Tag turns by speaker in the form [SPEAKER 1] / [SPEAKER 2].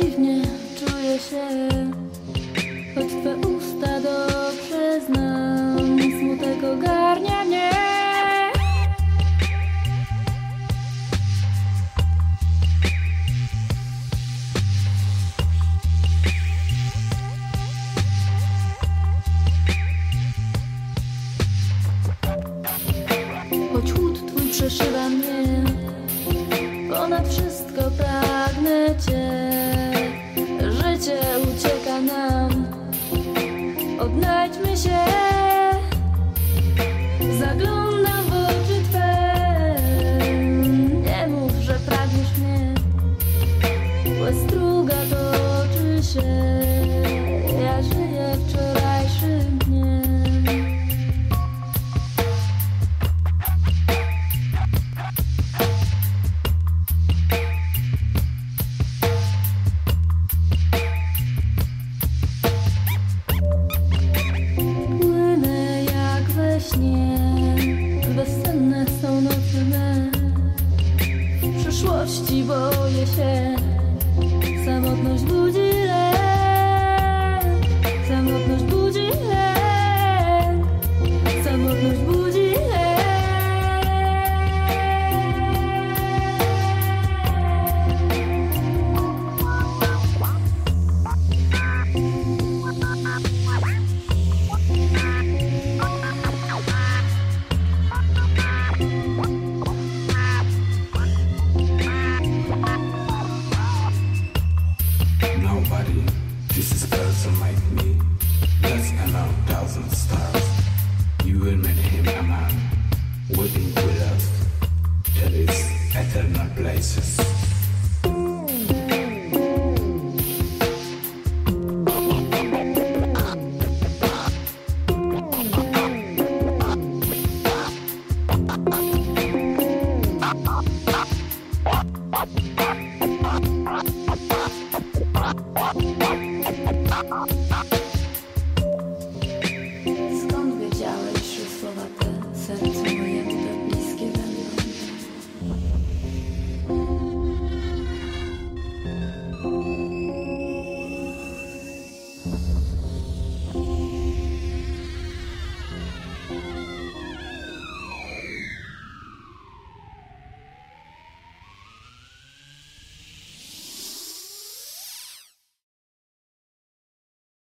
[SPEAKER 1] dziwnie czuję się. Choć twe usta dobrze znam Smutek ogarnia mnie twój przeszywa mnie Ponad wszystko pragnę cię. Życie ucieka nam. Odnajdźmy się. Zaglądam w oczy Twe. Nie mów, że pragniesz mnie. Łez struga toczy się miłości boję się. Samotność budzi lęk. Samotność budzi lęk.
[SPEAKER 2] in my places.